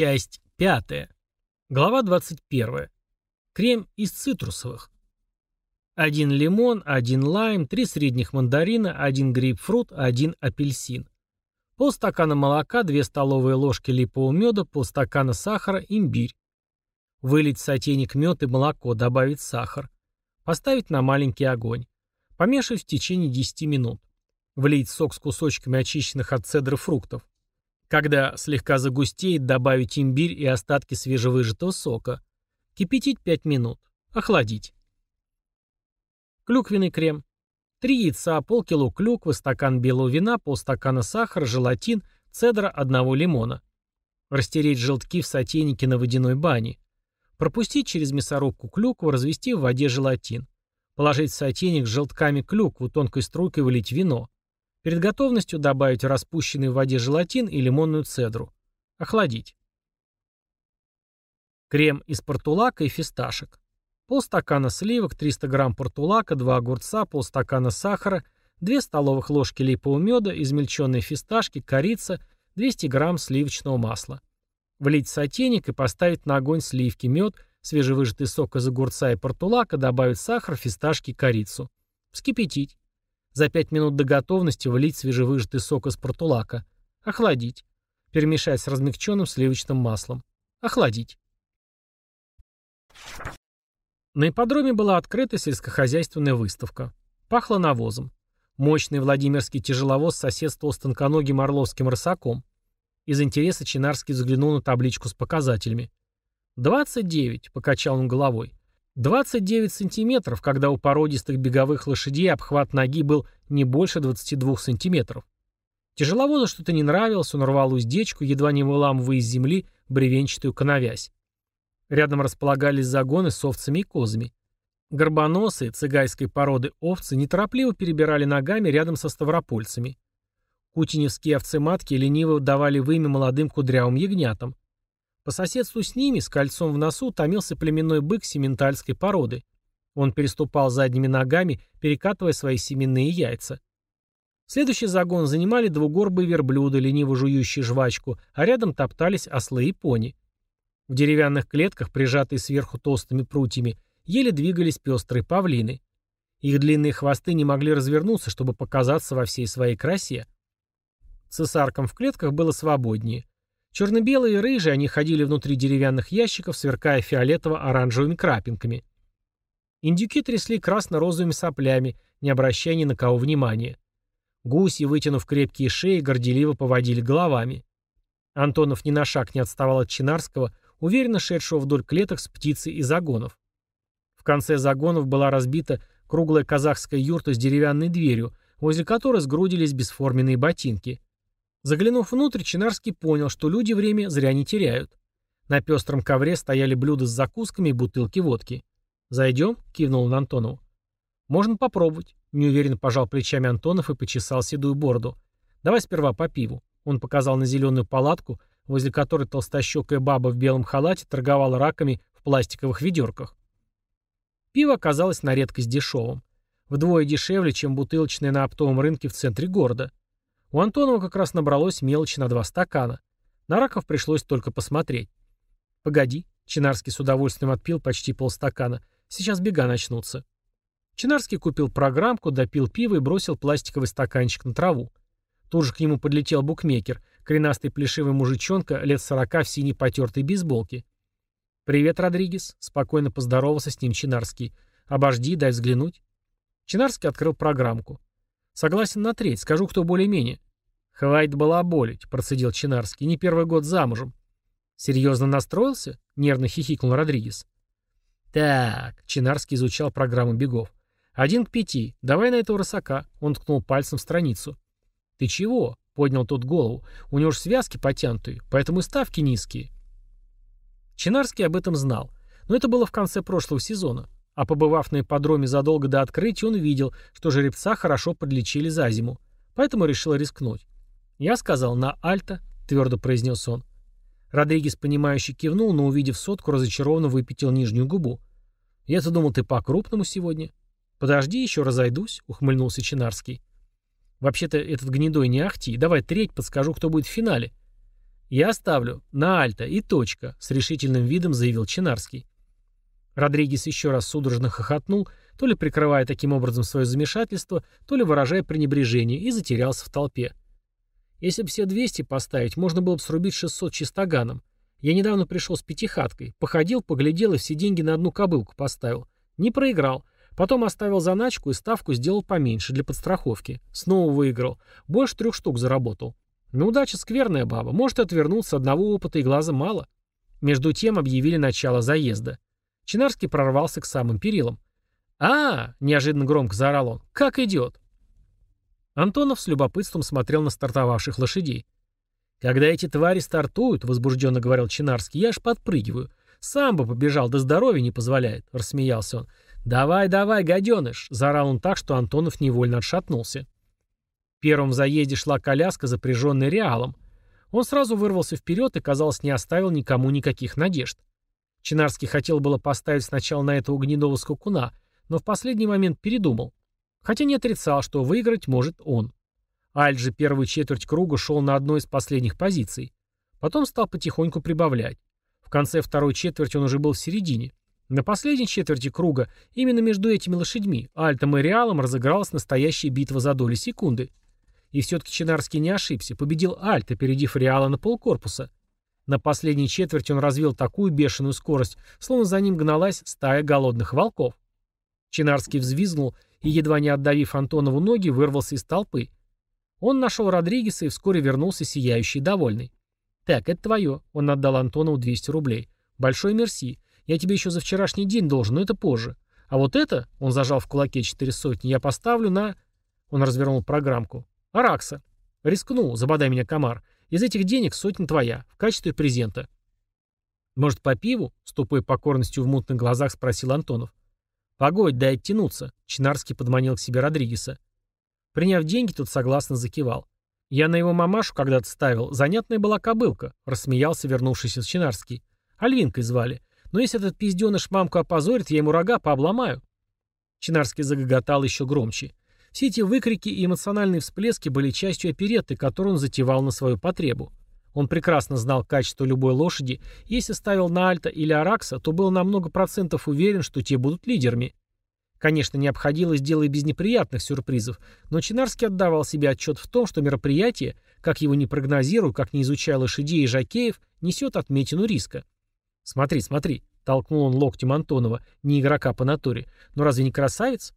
Часть пятая. Глава 21. Крем из цитрусовых. Один лимон, один лайм, три средних мандарина, один грейпфрут, один апельсин. Полстакана молока, две столовые ложки липового меда, полстакана сахара, имбирь. Вылить в сотейник мед и молоко, добавить сахар. Поставить на маленький огонь. Помешать в течение 10 минут. Влить сок с кусочками очищенных от цедры фруктов. Когда слегка загустеет, добавить имбирь и остатки свежевыжатого сока. Кипятить 5 минут. Охладить. Клюквенный крем. 3 яйца, полкило клюквы, стакан белого вина, полстакана сахара, желатин, цедра одного лимона. Растереть желтки в сотейнике на водяной бане. Пропустить через мясорубку клюкву, развести в воде желатин. Положить в сотейник с желтками клюкву, тонкой струйкой вылить вино. Перед готовностью добавить распущенный в воде желатин и лимонную цедру. Охладить. Крем из портулака и фисташек. Полстакана сливок, 300 грамм портулака, 2 огурца, полстакана сахара, 2 столовых ложки липового меда, измельченные фисташки, корица, 200 грамм сливочного масла. Влить в сотейник и поставить на огонь сливки, мед, свежевыжатый сок из огурца и портулака, добавить сахар, фисташки, корицу. Вскипятить. За 5 минут до готовности влить свежевыжатый сок из портулака. Охладить. Перемешать с размягченным сливочным маслом. Охладить. На ипподроме была открыта сельскохозяйственная выставка. Пахло навозом. Мощный Владимирский тяжеловоз соседствовал с тонконогим орловским рысаком. Из интереса Чинарский взглянул на табличку с показателями. «29», — покачал он головой. 29 сантиметров, когда у породистых беговых лошадей обхват ноги был не больше 22 сантиметров. Тяжеловозу что-то не нравилось, он рвал уздечку, едва не выламывая из земли бревенчатую коновязь. Рядом располагались загоны с овцами и козами. Горбоносые, цыгайской породы овцы неторопливо перебирали ногами рядом со ставропольцами. Кутиневские овцы-матки лениво давали вымя молодым кудрявым ягнятам. По соседству с ними, с кольцом в носу, томился племенной бык сементальской породы. Он переступал задними ногами, перекатывая свои семенные яйца. Следующий загон занимали двугорбые верблюды, лениво жующие жвачку, а рядом топтались ослы и пони. В деревянных клетках, прижатые сверху толстыми прутьями, еле двигались пестрые павлины. Их длинные хвосты не могли развернуться, чтобы показаться во всей своей красе. Цесаркам в клетках было свободнее. Черно-белые и рыжие они ходили внутри деревянных ящиков, сверкая фиолетово-оранжевыми крапинками. Индюки трясли красно-розовыми соплями, не обращая ни на кого внимания. Гуси, вытянув крепкие шеи, горделиво поводили головами. Антонов ни на шаг не отставал от Чинарского, уверенно шедшего вдоль клеток с птицей и загонов. В конце загонов была разбита круглая казахская юрта с деревянной дверью, возле которой сгрудились бесформенные ботинки. Заглянув внутрь, Чинарский понял, что люди время зря не теряют. На пестром ковре стояли блюда с закусками и бутылки водки. «Зайдем?» — кивнул он Антонову. «Можно попробовать», — неуверенно пожал плечами Антонов и почесал седую бороду. «Давай сперва по пиву». Он показал на зеленую палатку, возле которой толстощекая баба в белом халате торговала раками в пластиковых ведерках. Пиво оказалось на редкость дешевым. Вдвое дешевле, чем бутылочное на оптовом рынке в центре города. У Антонова как раз набралось мелочи на два стакана. На раков пришлось только посмотреть. «Погоди», — Чинарский с удовольствием отпил почти полстакана. «Сейчас бега начнутся». Чинарский купил программку, допил пиво и бросил пластиковый стаканчик на траву. Тут же к нему подлетел букмекер, коренастый плешивый мужичонка, лет сорока в синей потертой бейсболке. «Привет, Родригес», — спокойно поздоровался с ним Чинарский. «Обожди, дай взглянуть». Чинарский открыл программку. Согласен на треть, скажу, кто более-менее. Хватит балаболить, процедил Чинарский, не первый год замужем. Серьезно настроился? Нервно хихикнул Родригес. Так, Чинарский изучал программу бегов. Один к пяти. Давай на этого рысака. Он ткнул пальцем в страницу. Ты чего? Поднял тот голову. У него же связки потянутые, поэтому и ставки низкие. Чинарский об этом знал. Но это было в конце прошлого сезона. А побывав на ипподроме задолго до открытия, он видел, что жеребца хорошо подлечили за зиму. Поэтому решил рискнуть. «Я сказал, на Альта», — твердо произнес он. Родригес, понимающе кивнул, но, увидев сотку, разочарованно выпятил нижнюю губу. «Я-то думал, ты по-крупному сегодня». «Подожди, еще разойдусь», — ухмыльнулся Чинарский. «Вообще-то этот гнедой не ахти. Давай треть, подскажу, кто будет в финале». «Я оставлю. На Альта. И точка», — с решительным видом заявил Чинарский. Родригес еще раз судорожно хохотнул, то ли прикрывая таким образом свое замешательство, то ли выражая пренебрежение, и затерялся в толпе. Если бы все 200 поставить, можно было бы срубить 600 чистоганом. Я недавно пришел с пятихаткой. Походил, поглядел и все деньги на одну кобылку поставил. Не проиграл. Потом оставил заначку и ставку сделал поменьше, для подстраховки. Снова выиграл. Больше трех штук заработал. Но удача скверная баба. Может, отвернуться, одного опыта и глаза мало. Между тем объявили начало заезда. Чинарский прорвался к самым перилам. «А!» — неожиданно громко заорал он. «Как идет!» Антонов с любопытством смотрел на стартовавших лошадей. «Когда эти твари стартуют, — возбужденно говорил Чинарский, — я аж подпрыгиваю. Сам бы побежал, да здоровье не позволяет», — рассмеялся он. «Давай, давай, гаденыш!» — заорал он так, что Антонов невольно отшатнулся. Первым в заезде шла коляска, запряженная реалом. Он сразу вырвался вперед и, казалось, не оставил никому никаких надежд. Чинарский хотел было поставить сначала на этого гнедого скакуна, но в последний момент передумал. Хотя не отрицал, что выиграть может он. Альт же первую четверть круга шел на одной из последних позиций. Потом стал потихоньку прибавлять. В конце второй четверти он уже был в середине. На последней четверти круга, именно между этими лошадьми, Альтом и Реалом разыгралась настоящая битва за доли секунды. И все-таки Чинарский не ошибся, победил Альт, опередив Реала на полкорпуса. На последней четверти он развил такую бешеную скорость, словно за ним гналась стая голодных волков. Чинарский взвизгнул и, едва не отдавив Антонову ноги, вырвался из толпы. Он нашел Родригеса и вскоре вернулся сияющий и довольный. «Так, это твое», — он отдал Антонову 200 рублей. «Большой мерси. Я тебе еще за вчерашний день должен, но это позже. А вот это, — он зажал в кулаке четыре сотни, — я поставлю на...» Он развернул программку. «Аракса. Рискну, забодай меня комар. Из этих денег сотня твоя, в качестве презента». «Может, по пиву?» — с тупой покорностью в мутных глазах спросил Антонов. «Погодь, дай оттянуться», — Чинарский подманил к себе Родригеса. Приняв деньги, тот согласно закивал. «Я на его мамашу когда-то ставил. Занятная была кобылка», — рассмеялся вернувшийся Чинарский. «Альвинкой звали. Но если этот пизденыш мамку опозорит, я ему рога пообломаю». Чинарский загоготал еще громче. Все эти выкрики и эмоциональные всплески были частью оперетты, которую он затевал на свою потребу. Он прекрасно знал качество любой лошади, если ставил на Альта или Аракса, то был на много процентов уверен, что те будут лидерами. Конечно, не обходилось дело и без неприятных сюрпризов, но Чинарский отдавал себе отчет в том, что мероприятие, как его не прогнозируя, как не изучая лошадей и жакеев, несет отметину риска. «Смотри, смотри», — толкнул он локтем Антонова, не игрока по натуре, «но разве не красавец?»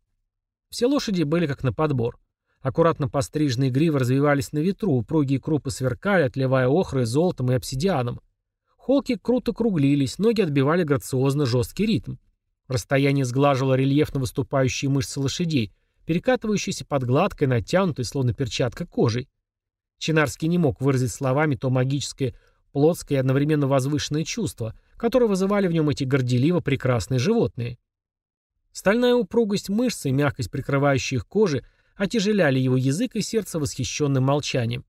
Все лошади были как на подбор. Аккуратно постриженные гривы развивались на ветру, упругие крупы сверкали, отливая охрой, золотом и обсидианом. Холки круто круглились, ноги отбивали грациозно жесткий ритм. Расстояние сглаживало рельефно выступающие мышцы лошадей, перекатывающиеся под гладкой, натянутой, словно перчатка, кожей. Чинарский не мог выразить словами то магическое, плотское и одновременно возвышенное чувство, которое вызывали в нем эти горделиво прекрасные животные. Стальная упругость мышц и мягкость прикрывающей их кожи отяжеляли его язык и сердце восхищенным молчанием.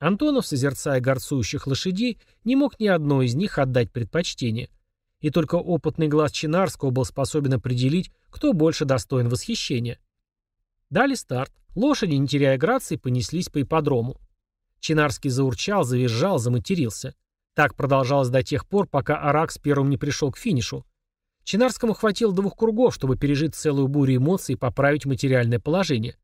Антонов, созерцая горцующих лошадей, не мог ни одной из них отдать предпочтение. И только опытный глаз Чинарского был способен определить, кто больше достоин восхищения. Дали старт. Лошади, не теряя грации, понеслись по ипподрому. Чинарский заурчал, завизжал, заматерился. Так продолжалось до тех пор, пока Аракс первым не пришел к финишу. Чинарскому хватило двух кругов, чтобы пережить целую бурю эмоций и поправить материальное положение.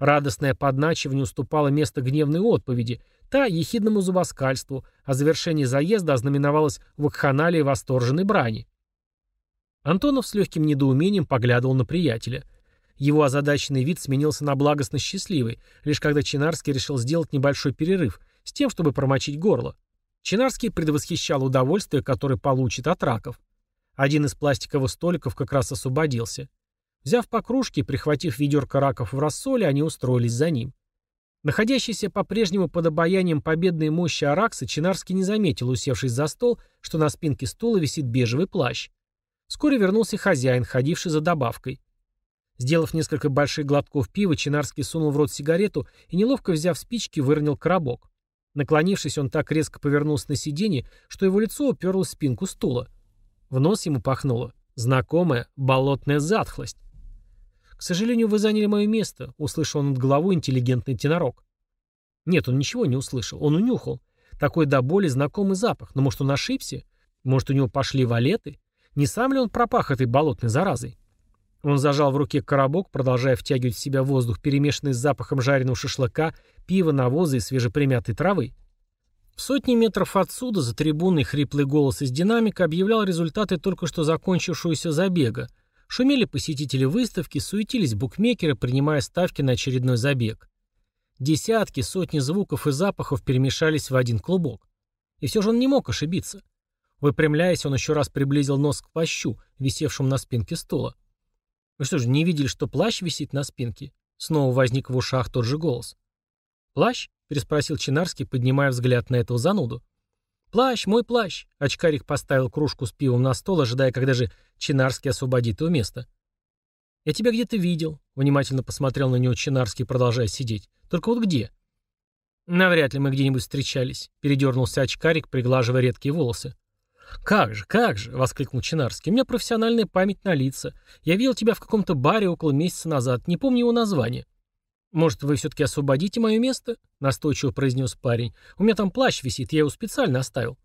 Радостное подначивание уступало место гневной отповеди, та ехидному зубоскальству, а завершение заезда ознаменовалось вакханалией восторженной брани. Антонов с легким недоумением поглядывал на приятеля. Его озадаченный вид сменился на благостно счастливый, лишь когда Чинарский решил сделать небольшой перерыв, с тем, чтобы промочить горло. Чинарский предвосхищал удовольствие, которое получит от раков. Один из пластиковых столиков как раз освободился. Взяв по кружке и прихватив ведерко раков в рассоле, они устроились за ним. Находящийся по-прежнему под обаянием победной мощи Аракса, Чинарский не заметил, усевшись за стол, что на спинке стула висит бежевый плащ. Вскоре вернулся хозяин, ходивший за добавкой. Сделав несколько больших глотков пива, Чинарский сунул в рот сигарету и, неловко взяв спички, выронил коробок. Наклонившись, он так резко повернулся на сиденье, что его лицо уперлось в спинку стула. В нос ему пахнуло. Знакомая болотная затхлость. «К сожалению, вы заняли мое место», — услышал он над головой интеллигентный тенорок. Нет, он ничего не услышал. Он унюхал. Такой до боли знакомый запах. Но может он ошибся? Может у него пошли валеты? Не сам ли он пропах этой болотной заразой? Он зажал в руке коробок, продолжая втягивать в себя воздух, перемешанный с запахом жареного шашлыка, пива, навоза и свежепримятой травы. В сотни метров отсюда за трибуной хриплый голос из динамика объявлял результаты только что закончившегося забега. Шумели посетители выставки, суетились букмекеры, принимая ставки на очередной забег. Десятки, сотни звуков и запахов перемешались в один клубок. И все же он не мог ошибиться. Выпрямляясь, он еще раз приблизил нос к плащу, висевшему на спинке стула. Вы что же, не видели, что плащ висит на спинке? Снова возник в ушах тот же голос. «Плащ?» — переспросил Чинарский, поднимая взгляд на этого зануду. «Плащ, мой плащ!» — очкарик поставил кружку с пивом на стол, ожидая, когда же Чинарский освободит его место. «Я тебя где-то видел», — внимательно посмотрел на него Чинарский, продолжая сидеть. «Только вот где?» «Навряд ли мы где-нибудь встречались», — передернулся очкарик, приглаживая редкие волосы. «Как же, как же!» — воскликнул Чинарский. «У меня профессиональная память на лица. Я видел тебя в каком-то баре около месяца назад. Не помню его название». «Может, вы все-таки освободите мое место?» — настойчиво произнес парень. «У меня там плащ висит, я его специально оставил».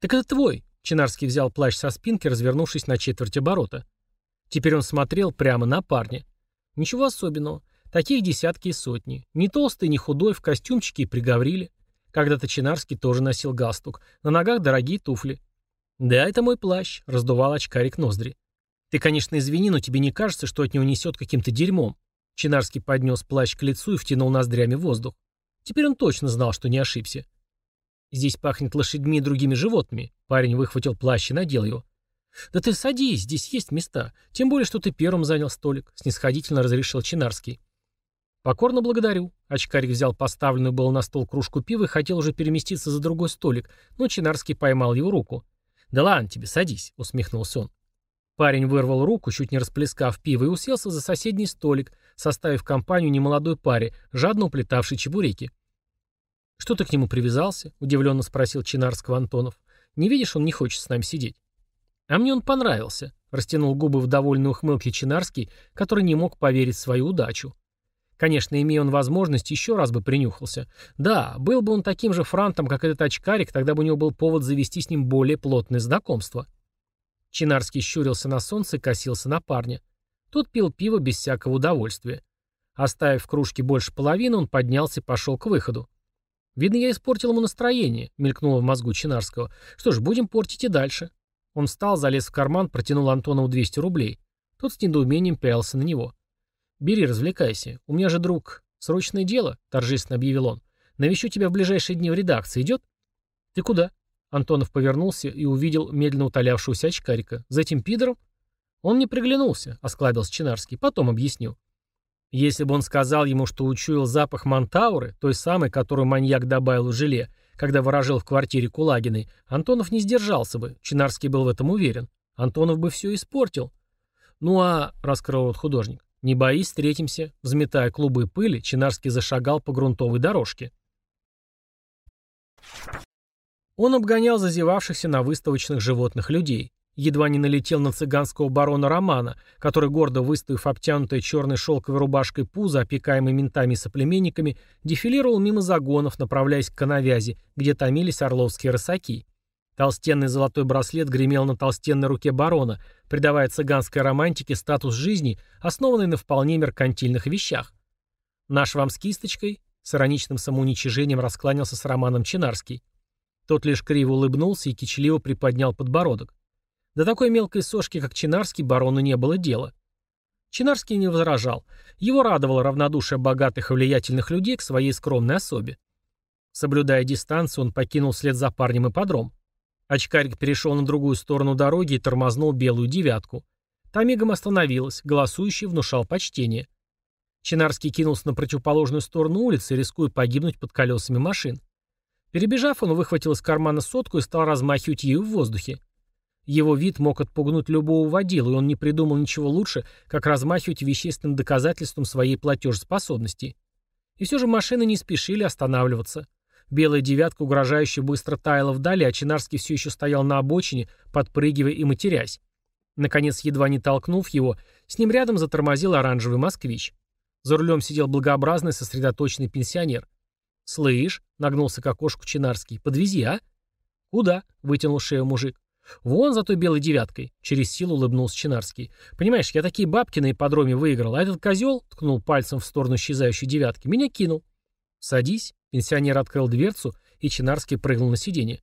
«Так это твой!» — Чинарский взял плащ со спинки, развернувшись на четверть оборота. Теперь он смотрел прямо на парня. Ничего особенного. Таких десятки и сотни. Не толстый, не худой, в костюмчике и приговорили. Когда-то Чинарский тоже носил галстук. На ногах дорогие туфли. «Да, это мой плащ», — раздувал очкарик ноздри. «Ты, конечно, извини, но тебе не кажется, что от него несет каким-то дерьмом?» Чинарский поднес плащ к лицу и втянул ноздрями воздух. Теперь он точно знал, что не ошибся. «Здесь пахнет лошадьми и другими животными». Парень выхватил плащ и надел его. «Да ты садись, здесь есть места. Тем более, что ты первым занял столик», — снисходительно разрешил Чинарский. «Покорно благодарю». Очкарик взял поставленную было на стол кружку пива и хотел уже переместиться за другой столик, но Чинарский поймал его руку. «Да ладно тебе, садись», — усмехнулся он. Парень вырвал руку, чуть не расплескав пиво, и уселся за соседний столик, составив компанию немолодой паре, жадно уплетавшей чебуреки. «Что ты к нему привязался?» — удивленно спросил Чинарского Антонов. «Не видишь, он не хочет с нами сидеть». «А мне он понравился», — растянул губы в довольной ухмылке Чинарский, который не мог поверить в свою удачу. Конечно, имея он возможность, еще раз бы принюхался. Да, был бы он таким же франтом, как этот очкарик, тогда бы у него был повод завести с ним более плотное знакомство. Чинарский щурился на солнце и косился на парня. Тот пил пиво без всякого удовольствия. Оставив в кружке больше половины, он поднялся и пошел к выходу. «Видно, я испортил ему настроение», — мелькнуло в мозгу Чинарского. «Что ж, будем портить и дальше». Он встал, залез в карман, протянул Антонову 200 рублей. Тот с недоумением пялился на него. «Бери, развлекайся. У меня же, друг, срочное дело», — торжественно объявил он. «Навещу тебя в ближайшие дни в редакции. Идет?» «Ты куда?» Антонов повернулся и увидел медленно утолявшегося очкарика. «За этим пидором?» «Он не приглянулся», — осклабился Чинарский. «Потом объясню». Если бы он сказал ему, что учуял запах Монтауры, той самой, которую маньяк добавил в желе, когда ворожил в квартире Кулагиной, Антонов не сдержался бы. Чинарский был в этом уверен. Антонов бы все испортил. «Ну а...» — раскрыл рот художник. «Не боись, встретимся». Взметая клубы пыли, Чинарский зашагал по грунтовой дорожке. Он обгонял зазевавшихся на выставочных животных людей. Едва не налетел на цыганского барона Романа, который, гордо выставив обтянутое черной шелковой рубашкой пузо, опекаемый ментами и соплеменниками, дефилировал мимо загонов, направляясь к коновязи, где томились орловские рысаки. Толстенный золотой браслет гремел на толстенной руке барона, придавая цыганской романтике статус жизни, основанный на вполне меркантильных вещах. «Наш вам с кисточкой?» С ироничным самоуничижением раскланялся с Романом Чинарский. Тот лишь криво улыбнулся и кичливо приподнял подбородок. До такой мелкой сошки, как Чинарский, барону не было дела. Чинарский не возражал. Его радовало равнодушие богатых и влиятельных людей к своей скромной особе. Соблюдая дистанцию, он покинул след за парнем и подром. Очкарик перешел на другую сторону дороги и тормознул белую девятку. Та мигом остановилась, голосующий внушал почтение. Чинарский кинулся на противоположную сторону улицы, рискуя погибнуть под колесами машин. Перебежав, он выхватил из кармана сотку и стал размахивать ею в воздухе. Его вид мог отпугнуть любого водила, и он не придумал ничего лучше, как размахивать вещественным доказательством своей платежеспособности. И все же машины не спешили останавливаться. Белая девятка угрожающе быстро таяла вдали, а Чинарский все еще стоял на обочине, подпрыгивая и матерясь. Наконец, едва не толкнув его, с ним рядом затормозил оранжевый москвич. За рулем сидел благообразный сосредоточенный пенсионер. «Слышь», — нагнулся к окошку Чинарский, — «подвези, а?» «Куда?» — вытянул шею мужик. «Вон за той белой девяткой», — через силу улыбнулся Чинарский. «Понимаешь, я такие бабки на ипподроме выиграл, а этот козел, — ткнул пальцем в сторону исчезающей девятки, — меня кинул». «Садись», — пенсионер открыл дверцу, и Чинарский прыгнул на сиденье.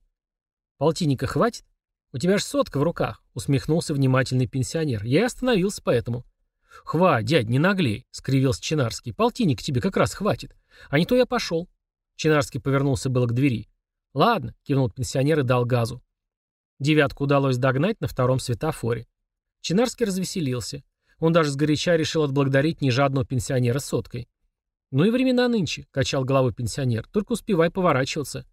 «Полтинника хватит?» «У тебя ж сотка в руках», — усмехнулся внимательный пенсионер. «Я и остановился поэтому». «Хва, дядь, не наглей», — скривился Чинарский. «Полтинник тебе как раз хватит. А не то я пошел». Чинарский повернулся было к двери. «Ладно», — кивнул пенсионер и дал газу. Девятку удалось догнать на втором светофоре. Чинарский развеселился. Он даже сгоряча решил отблагодарить нежадного пенсионера соткой. «Ну и времена нынче», — качал головой пенсионер. «Только успевай поворачиваться».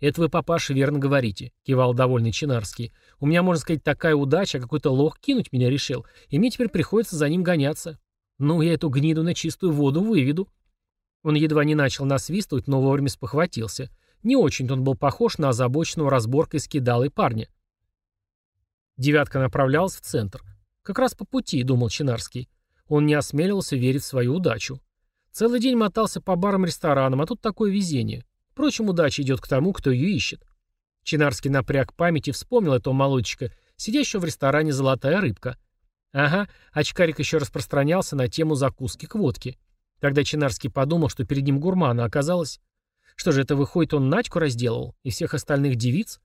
«Это вы, папаша, верно говорите», — кивал довольный Чинарский. «У меня, можно сказать, такая удача, какой-то лох кинуть меня решил, и мне теперь приходится за ним гоняться. Ну, я эту гниду на чистую воду выведу». Он едва не начал насвистывать, но вовремя спохватился. Не очень-то он был похож на озабоченного разборкой скидалой парня. Девятка направлялась в центр. Как раз по пути, думал Чинарский. Он не осмеливался верить в свою удачу. Целый день мотался по барам-ресторанам, а тут такое везение. Впрочем, удача идет к тому, кто ее ищет. Чинарский напряг память и вспомнил этого молодчика, сидящего в ресторане «Золотая рыбка». Ага, очкарик еще распространялся на тему закуски к водке. Тогда Чинарский подумал, что перед ним гурман, оказалось... Что же это выходит, он Надьку разделывал? И всех остальных девиц?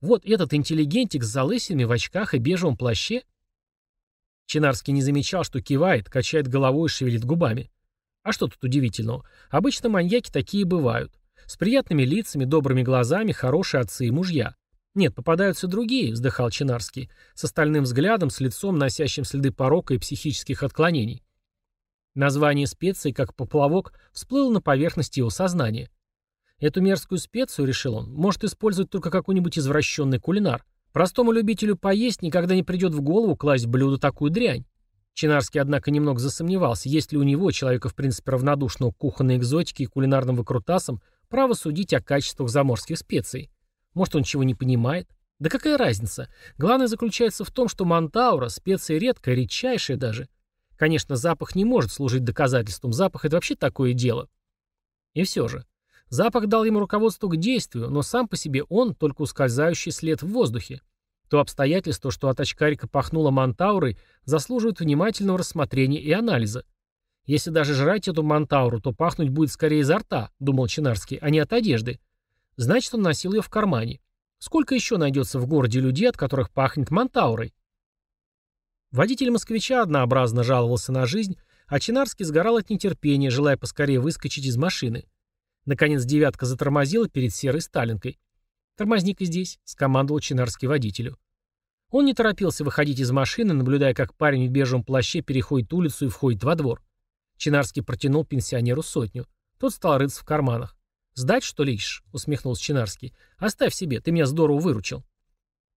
Вот этот интеллигентик с залысинами в очках и бежевом плаще? Чинарский не замечал, что кивает, качает головой и шевелит губами. А что тут удивительного? Обычно маньяки такие бывают. С приятными лицами, добрыми глазами, хорошие отцы и мужья. Нет, попадаются другие, вздыхал Чинарский, с остальным взглядом, с лицом, носящим следы порока и психических отклонений. Название специи, как поплавок, всплыло на поверхность его сознания. Эту мерзкую специю, решил он, может использовать только какой-нибудь извращенный кулинар. Простому любителю поесть никогда не придет в голову класть блюдо такую дрянь. Чинарский, однако, немного засомневался, есть ли у него, человека в принципе равнодушного к кухонной экзотике и кулинарным выкрутасам, право судить о качествах заморских специй. Может, он чего не понимает? Да какая разница? Главное заключается в том, что Монтаура – специя редкая, редчайшая даже. Конечно, запах не может служить доказательством, запах – это вообще такое дело. И все же. Запах дал ему руководство к действию, но сам по себе он – только ускользающий след в воздухе. То обстоятельство, что от очкарика пахнуло Монтаурой, заслуживает внимательного рассмотрения и анализа. Если даже жрать эту Монтауру, то пахнуть будет скорее изо рта, думал Чинарский, а не от одежды. Значит, он носил ее в кармане. Сколько еще найдется в городе людей, от которых пахнет Монтаурой? Водитель москвича однообразно жаловался на жизнь, а Чинарский сгорал от нетерпения, желая поскорее выскочить из машины. Наконец девятка затормозила перед серой сталинкой. «Тормозни-ка здесь», — скомандовал Чинарский водителю. Он не торопился выходить из машины, наблюдая, как парень в бежевом плаще переходит улицу и входит во двор. Чинарский протянул пенсионеру сотню. Тот стал рыться в карманах. «Сдать, что ли, ищешь?» — усмехнулся Чинарский. «Оставь себе, ты меня здорово выручил».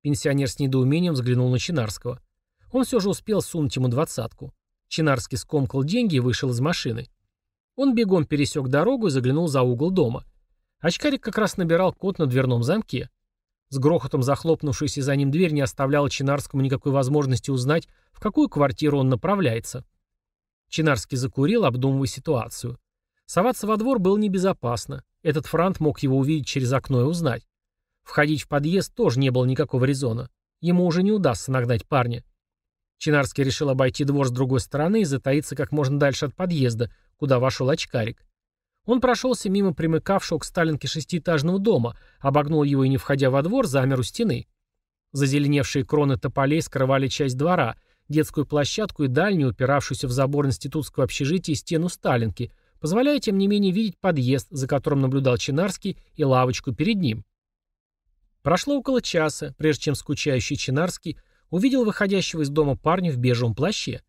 Пенсионер с недоумением взглянул на Чинарского. Он все же успел сунуть ему двадцатку. Чинарский скомкал деньги и вышел из машины. Он бегом пересек дорогу и заглянул за угол дома. Очкарик как раз набирал код на дверном замке. С грохотом захлопнувшаяся за ним дверь не оставляла Чинарскому никакой возможности узнать, в какую квартиру он направляется. Чинарский закурил, обдумывая ситуацию. Соваться во двор было небезопасно. Этот франт мог его увидеть через окно и узнать. Входить в подъезд тоже не было никакого резона. Ему уже не удастся нагнать парня. Чинарский решил обойти двор с другой стороны и затаиться как можно дальше от подъезда, куда вошел очкарик. Он прошелся мимо примыкавшего к Сталинке шестиэтажного дома, обогнул его и, не входя во двор, замер у стены. Зазеленевшие кроны тополей скрывали часть двора, детскую площадку и дальнюю, упиравшуюся в забор институтского общежития стену Сталинки, позволяя, тем не менее, видеть подъезд, за которым наблюдал Чинарский, и лавочку перед ним. Прошло около часа, прежде чем скучающий Чинарский увидел выходящего из дома парня в бежевом плаще.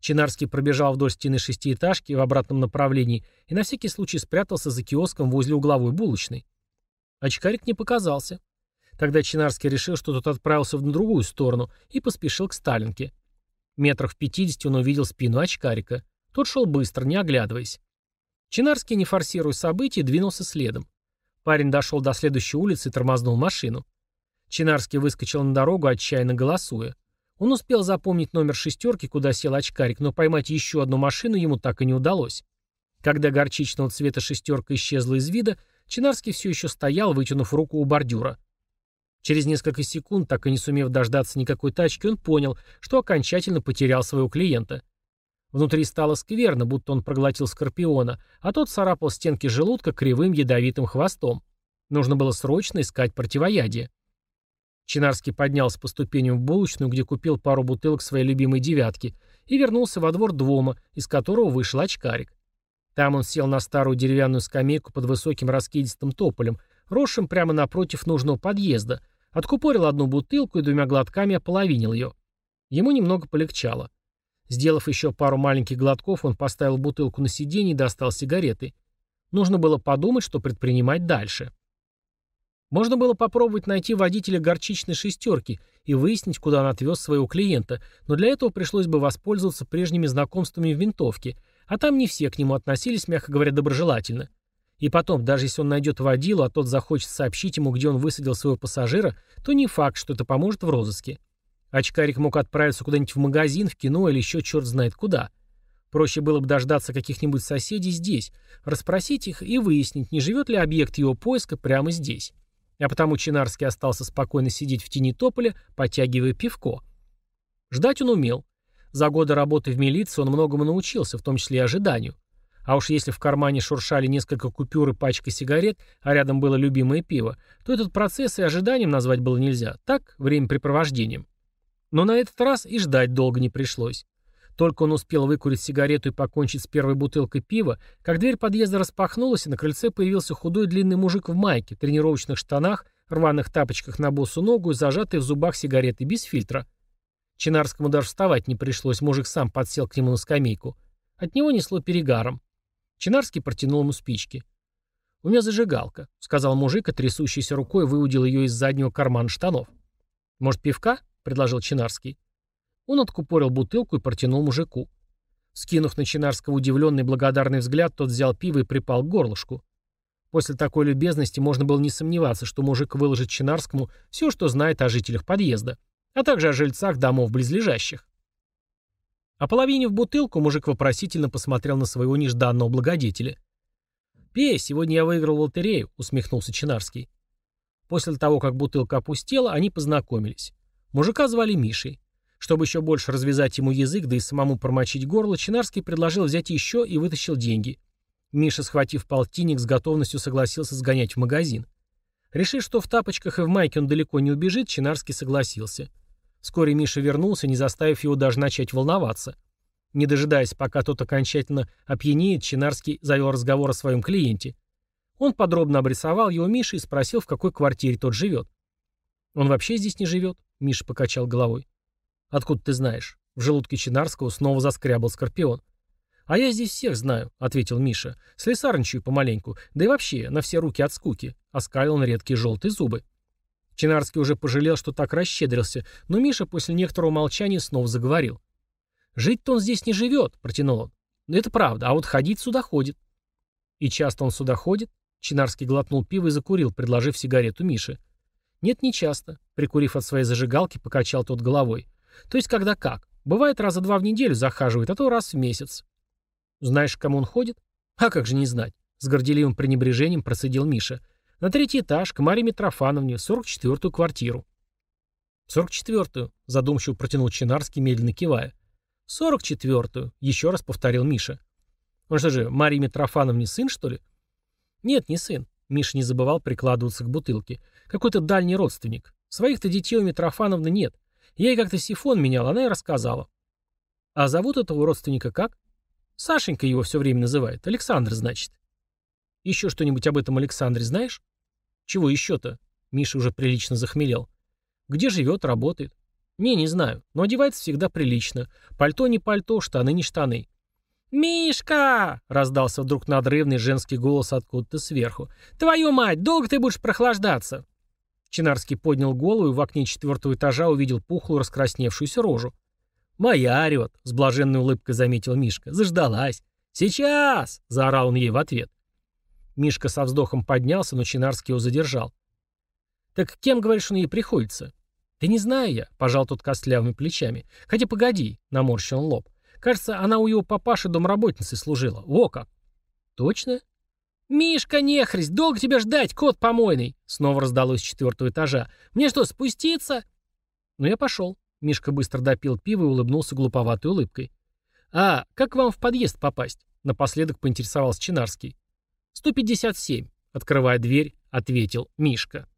Чинарский пробежал вдоль стены шестиэтажки в обратном направлении и на всякий случай спрятался за киоском возле угловой булочной. Очкарик не показался. Тогда Чинарский решил, что тот отправился в другую сторону и поспешил к Сталинке. Метрах в пятидесяти он увидел спину очкарика. Тот шел быстро, не оглядываясь. Чинарский, не форсируя события, двинулся следом. Парень дошел до следующей улицы и тормознул машину. Чинарский выскочил на дорогу, отчаянно голосуя. Он успел запомнить номер шестерки, куда сел очкарик, но поймать еще одну машину ему так и не удалось. Когда горчичного цвета шестерка исчезла из вида, Чинарский все еще стоял, вытянув руку у бордюра. Через несколько секунд, так и не сумев дождаться никакой тачки, он понял, что окончательно потерял своего клиента. Внутри стало скверно, будто он проглотил скорпиона, а тот царапал стенки желудка кривым ядовитым хвостом. Нужно было срочно искать противоядие. Чинарский поднялся по ступеням в булочную, где купил пару бутылок своей любимой девятки, и вернулся во двор двома, из которого вышел очкарик. Там он сел на старую деревянную скамейку под высоким раскидистым тополем, росшим прямо напротив нужного подъезда, откупорил одну бутылку и двумя глотками ополовинил ее. Ему немного полегчало. Сделав еще пару маленьких глотков, он поставил бутылку на сиденье и достал сигареты. Нужно было подумать, что предпринимать дальше. Можно было попробовать найти водителя горчичной шестерки и выяснить, куда он отвез своего клиента, но для этого пришлось бы воспользоваться прежними знакомствами в винтовке, а там не все к нему относились, мягко говоря, доброжелательно. И потом, даже если он найдет водилу, а тот захочет сообщить ему, где он высадил своего пассажира, то не факт, что это поможет в розыске. Очкарик мог отправиться куда-нибудь в магазин, в кино или еще черт знает куда. Проще было бы дождаться каких-нибудь соседей здесь, расспросить их и выяснить, не живет ли объект его поиска прямо здесь. А потому Чинарский остался спокойно сидеть в тени тополя, потягивая пивко. Ждать он умел. За годы работы в милиции он многому научился, в том числе и ожиданию. А уж если в кармане шуршали несколько купюр и пачка сигарет, а рядом было любимое пиво, то этот процесс и ожиданием назвать было нельзя, так, времяпрепровождением. Но на этот раз и ждать долго не пришлось. Только он успел выкурить сигарету и покончить с первой бутылкой пива, как дверь подъезда распахнулась, и на крыльце появился худой длинный мужик в майке, тренировочных штанах, рваных тапочках на босу ногу и зажатой в зубах сигареты без фильтра. Чинарскому даже вставать не пришлось, мужик сам подсел к нему на скамейку. От него несло перегаром. Чинарский протянул ему спички. «У меня зажигалка», — сказал мужик, и трясущейся рукой выудил ее из заднего кармана штанов. «Может, пивка?» — предложил Чинарский. Он откупорил бутылку и протянул мужику. Скинув на Чинарского удивленный благодарный взгляд, тот взял пиво и припал к горлышку. После такой любезности можно было не сомневаться, что мужик выложит Чинарскому все, что знает о жителях подъезда, а также о жильцах домов близлежащих. Ополовинив бутылку, мужик вопросительно посмотрел на своего нежданного благодетеля. «Пей, сегодня я выиграл в лотерею», — усмехнулся Чинарский. После того, как бутылка опустела, они познакомились. Мужика звали Мишей. Чтобы еще больше развязать ему язык, да и самому промочить горло, Чинарский предложил взять еще и вытащил деньги. Миша, схватив полтинник, с готовностью согласился сгонять в магазин. Решив, что в тапочках и в майке он далеко не убежит, Чинарский согласился. Вскоре Миша вернулся, не заставив его даже начать волноваться. Не дожидаясь, пока тот окончательно опьянеет, Чинарский завел разговор о своем клиенте. Он подробно обрисовал его Мише и спросил, в какой квартире тот живет. «Он вообще здесь не живет?» — Миша покачал головой. «Откуда ты знаешь?» В желудке Чинарского снова заскрябал скорпион. «А я здесь всех знаю», — ответил Миша. «Слесарничаю помаленьку. Да и вообще, на все руки от скуки». Оскалил он редкие желтые зубы. Чинарский уже пожалел, что так расщедрился, но Миша после некоторого молчания снова заговорил. «Жить-то он здесь не живет», — протянул он. «Это правда, а вот ходить сюда ходит». «И часто он сюда ходит?» Чинарский глотнул пиво и закурил, предложив сигарету Мише. «Нет, не часто», — прикурив от своей зажигалки, покачал тот головой. То есть когда как. Бывает раза два в неделю захаживает, а то раз в месяц. Знаешь, к кому он ходит? А как же не знать? С горделивым пренебрежением процедил Миша. На третий этаж, к Марии Митрофановне, 44-ю квартиру. «Сорок четвертую», — задумчиво протянул Чинарский, медленно кивая. «Сорок четвертую», — еще раз повторил Миша. «Он что же, Марии Митрофановне сын, что ли?» «Нет, не сын». Миша не забывал прикладываться к бутылке. «Какой-то дальний родственник. Своих-то детей у Митрофановны нет. Я ей как-то сифон менял, она и рассказала. А зовут этого родственника как? Сашенька его все время называет. Александр, значит. Еще что-нибудь об этом Александре знаешь? Чего еще-то? Миша уже прилично захмелел. Где живет, работает? Не, не знаю, но одевается всегда прилично. Пальто не пальто, штаны не штаны. «Мишка!» — раздался вдруг надрывный женский голос откуда-то сверху. «Твою мать, долго ты будешь прохлаждаться?» Чинарский поднял голову и в окне четвертого этажа увидел пухлую раскрасневшуюся рожу. «Моя орёт», — с блаженной улыбкой заметил Мишка. «Заждалась». «Сейчас!» — заорал он ей в ответ. Мишка со вздохом поднялся, но Чинарский его задержал. «Так кем, говоришь, он ей приходится?» «Да не знаю я», — пожал тот костлявыми плечами. «Хотя погоди», — наморщил он лоб. «Кажется, она у его папаши домработницей служила. Во как!» «Точно?» «Мишка, нехресть, долго тебя ждать, кот помойный!» Снова раздалось с четвертого этажа. «Мне что, спуститься?» «Ну, я пошел». Мишка быстро допил пиво и улыбнулся глуповатой улыбкой. «А как вам в подъезд попасть?» Напоследок поинтересовался Чинарский. «157», — открывая дверь, ответил Мишка.